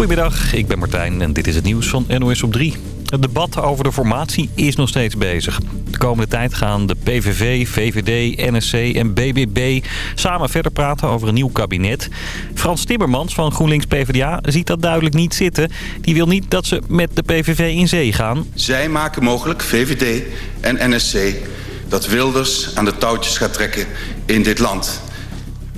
Goedemiddag, ik ben Martijn en dit is het nieuws van NOS op 3. Het debat over de formatie is nog steeds bezig. De komende tijd gaan de PVV, VVD, NSC en BBB samen verder praten over een nieuw kabinet. Frans Timmermans van GroenLinks-PVDA ziet dat duidelijk niet zitten. Die wil niet dat ze met de PVV in zee gaan. Zij maken mogelijk, VVD en NSC, dat Wilders aan de touwtjes gaat trekken in dit land.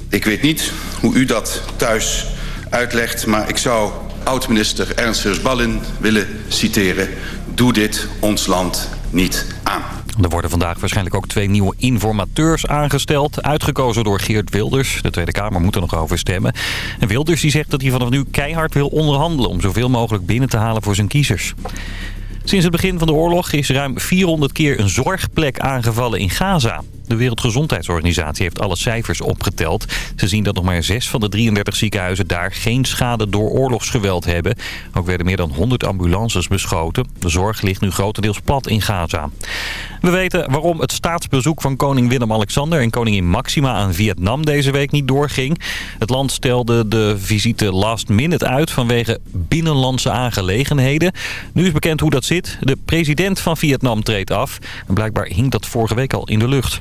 Ik weet niet hoe u dat thuis uitlegt, maar ik zou oud-minister Ernst Ballin willen citeren. Doe dit ons land niet aan. Er worden vandaag waarschijnlijk ook twee nieuwe informateurs aangesteld. Uitgekozen door Geert Wilders. De Tweede Kamer moet er nog over stemmen. En Wilders die zegt dat hij vanaf nu keihard wil onderhandelen... om zoveel mogelijk binnen te halen voor zijn kiezers. Sinds het begin van de oorlog is ruim 400 keer een zorgplek aangevallen in Gaza. De Wereldgezondheidsorganisatie heeft alle cijfers opgeteld. Ze zien dat nog maar zes van de 33 ziekenhuizen daar geen schade door oorlogsgeweld hebben. Ook werden meer dan 100 ambulances beschoten. De zorg ligt nu grotendeels plat in Gaza. We weten waarom het staatsbezoek van koning Willem-Alexander en koningin Maxima aan Vietnam deze week niet doorging. Het land stelde de visite last minute uit vanwege binnenlandse aangelegenheden. Nu is bekend hoe dat zit. De president van Vietnam treedt af. En blijkbaar hing dat vorige week al in de lucht.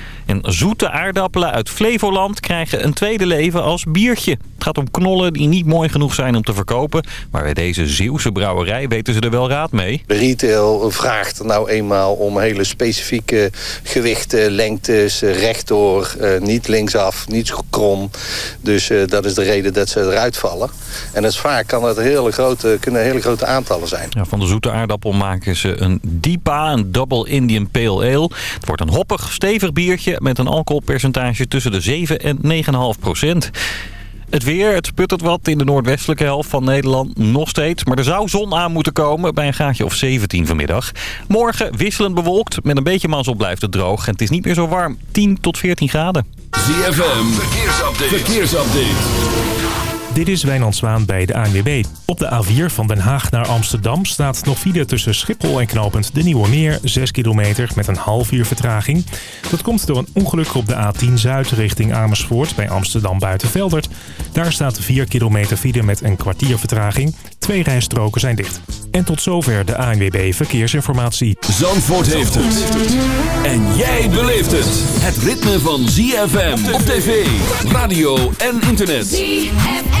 En zoete aardappelen uit Flevoland krijgen een tweede leven als biertje. Het gaat om knollen die niet mooi genoeg zijn om te verkopen. Maar bij deze Zeeuwse brouwerij weten ze er wel raad mee. De retail vraagt nou eenmaal om hele specifieke gewichten, lengtes, rechtdoor, eh, niet linksaf, niet krom. Dus eh, dat is de reden dat ze eruit vallen. En het vaak kan het hele grote, kunnen hele grote aantallen zijn. Ja, van de zoete aardappel maken ze een DIPA, een Double Indian Pale Ale. Het wordt een hoppig, stevig biertje met een alcoholpercentage tussen de 7 en 9,5 procent. Het weer, het sputtert wat in de noordwestelijke helft van Nederland nog steeds. Maar er zou zon aan moeten komen bij een gaatje of 17 vanmiddag. Morgen wisselend bewolkt, met een beetje mazzel blijft het droog. En het is niet meer zo warm, 10 tot 14 graden. ZFM, verkeersupdate. verkeersupdate. Dit is Wijnand Zwaan bij de ANWB. Op de A4 van Den Haag naar Amsterdam staat nog file tussen Schiphol en knooppunt De Nieuwe Meer. 6 kilometer met een half uur vertraging. Dat komt door een ongeluk op de A10 Zuid richting Amersfoort bij Amsterdam Buitenveldert. Daar staat 4 kilometer file met een kwartier vertraging. Twee rijstroken zijn dicht. En tot zover de ANWB Verkeersinformatie. Zandvoort heeft het. En jij beleeft het. Het ritme van ZFM op tv, radio en internet. ZFM.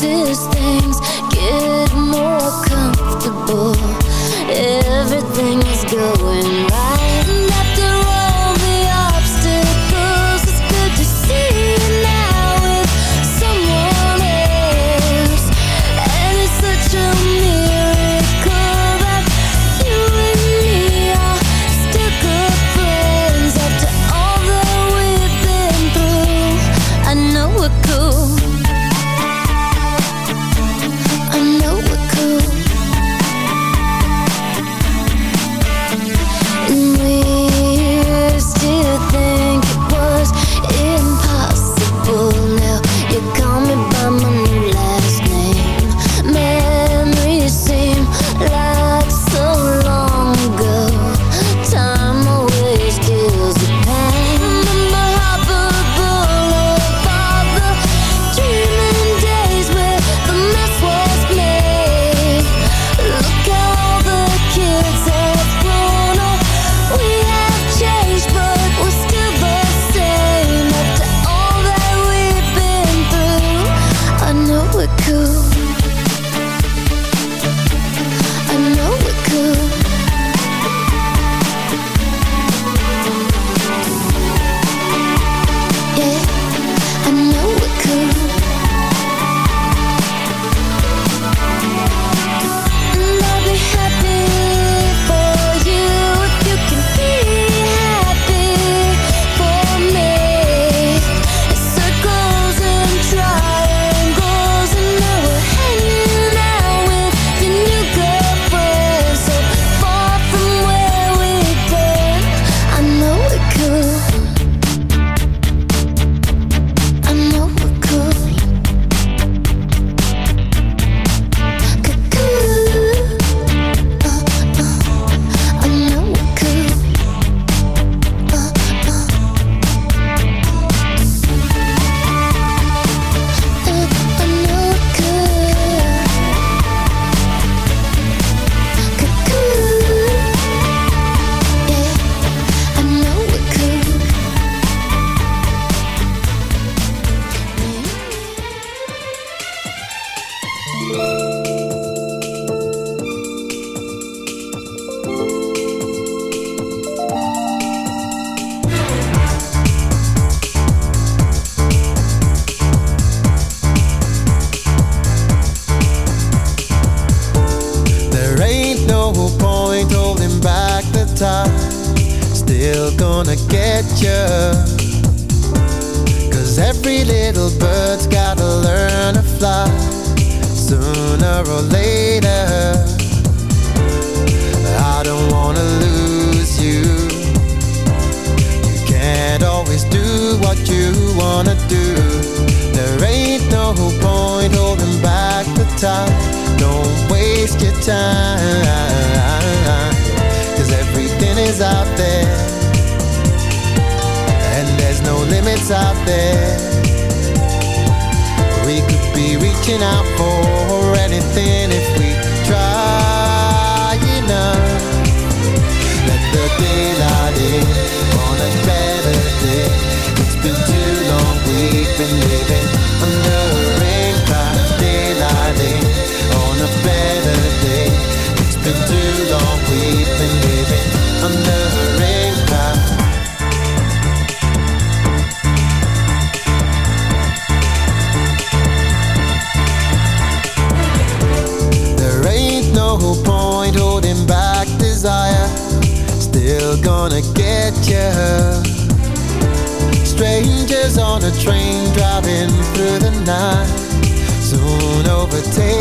As things get more comfortable. Everything is going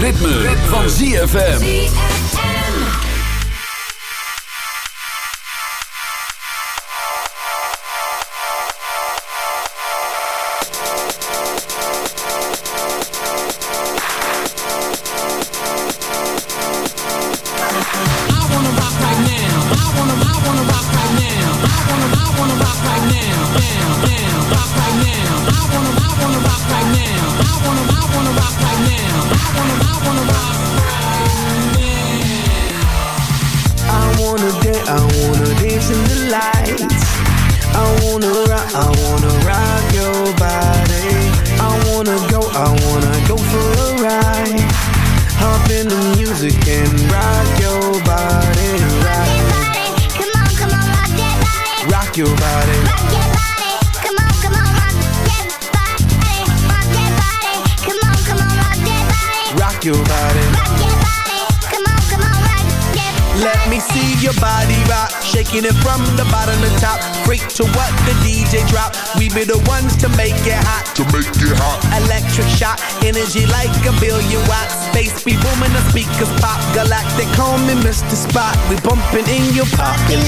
Ritme, van ZFM. Bumping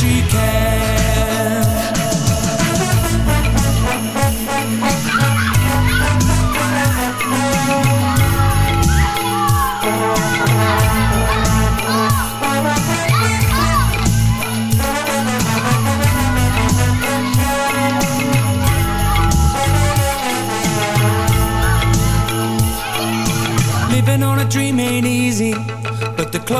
She can,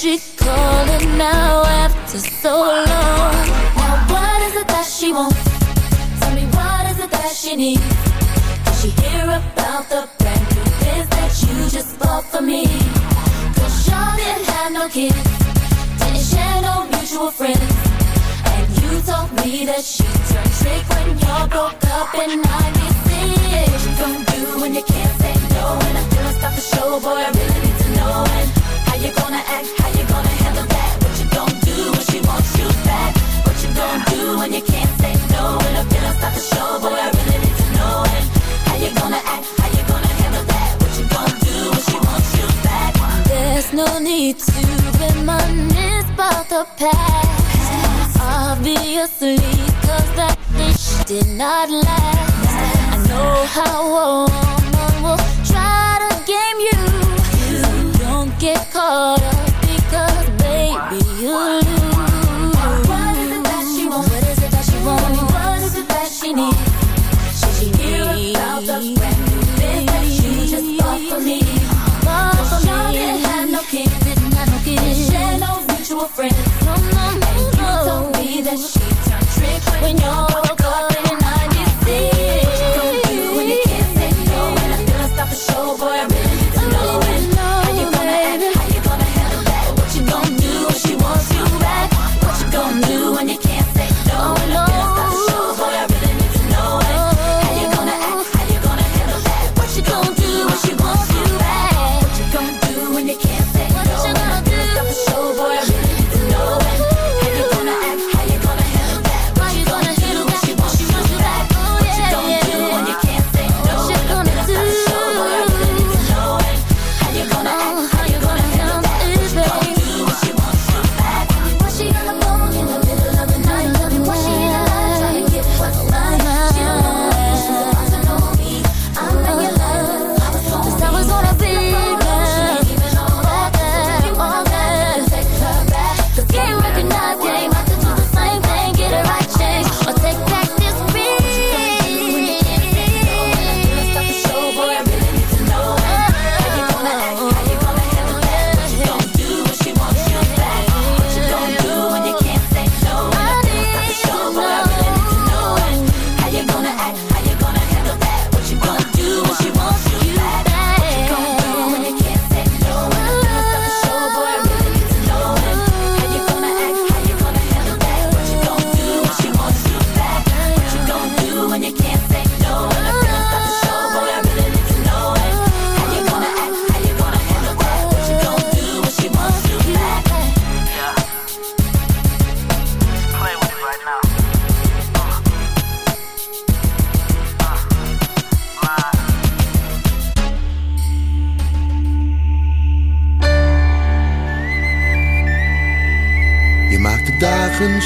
J'ai about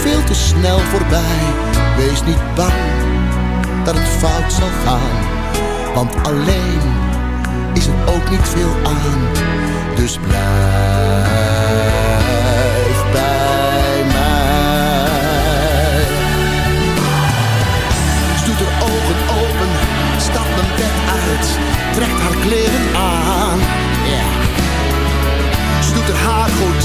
veel te snel voorbij. Wees niet bang dat het fout zal gaan, want alleen is er ook niet veel aan. Dus blijf bij mij. Doet haar ogen open, stapt mijn bed uit, trekt haar kleren aan. Ja. Ze doet haar haar goed,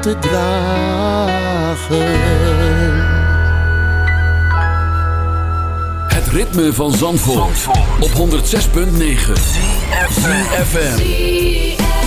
te dragen. Het ritme van Zandvoort, op 106.9 FM.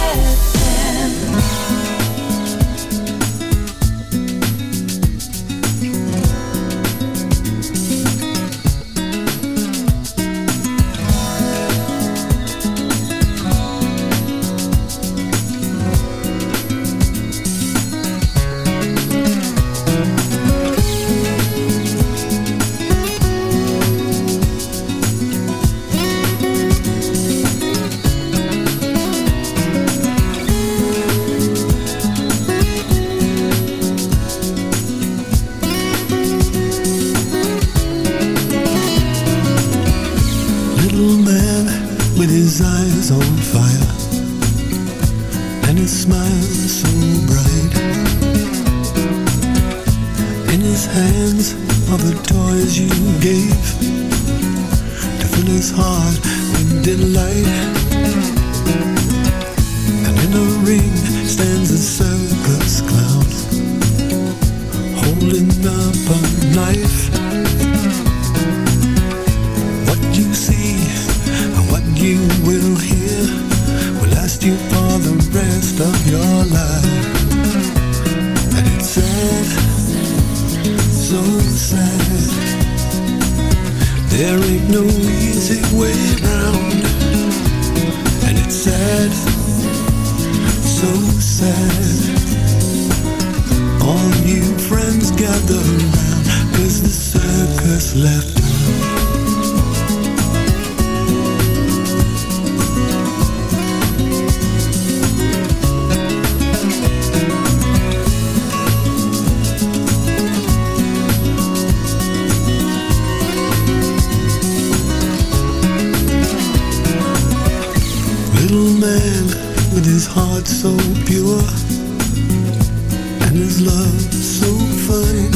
And is love so funny?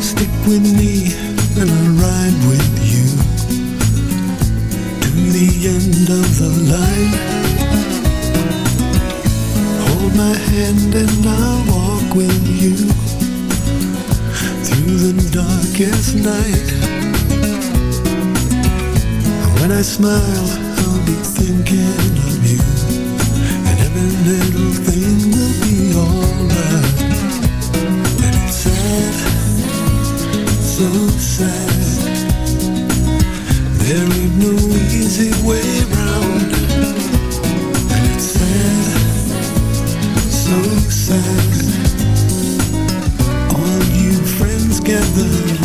Stick with me and I'll ride with you To the end of the line Hold my hand and I'll walk with you Through the darkest night When I smile There ain't no easy way it's sad, so sad All you friends gather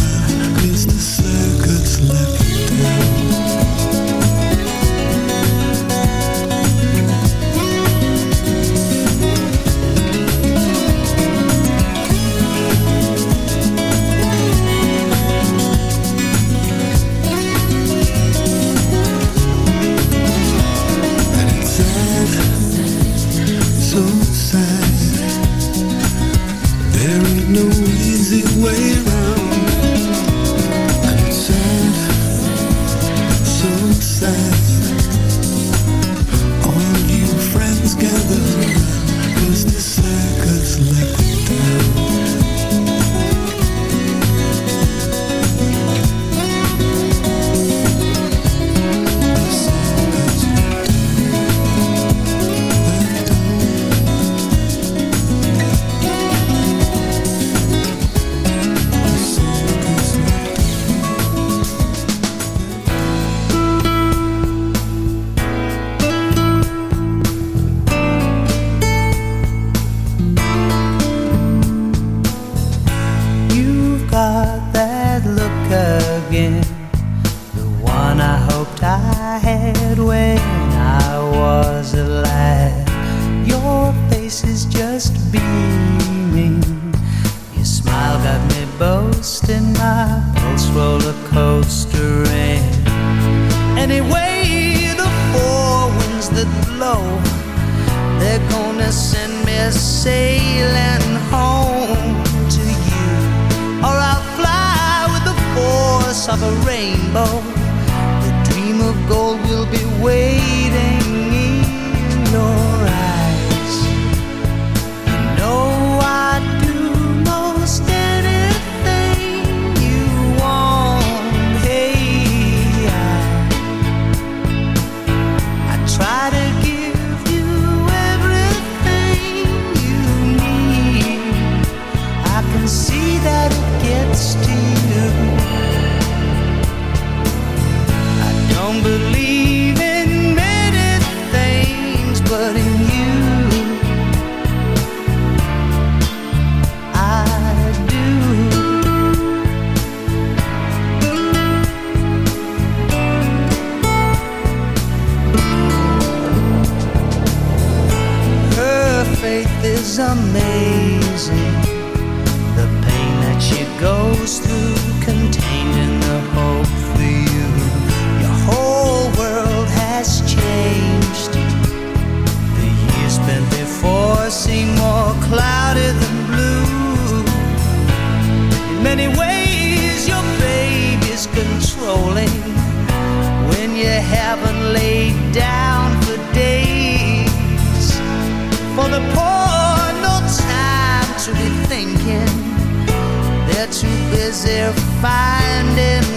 colors seem more cloudy than blue. In many ways, your baby's controlling when you haven't laid down for days. For the poor, no time to be thinking, they're too busy finding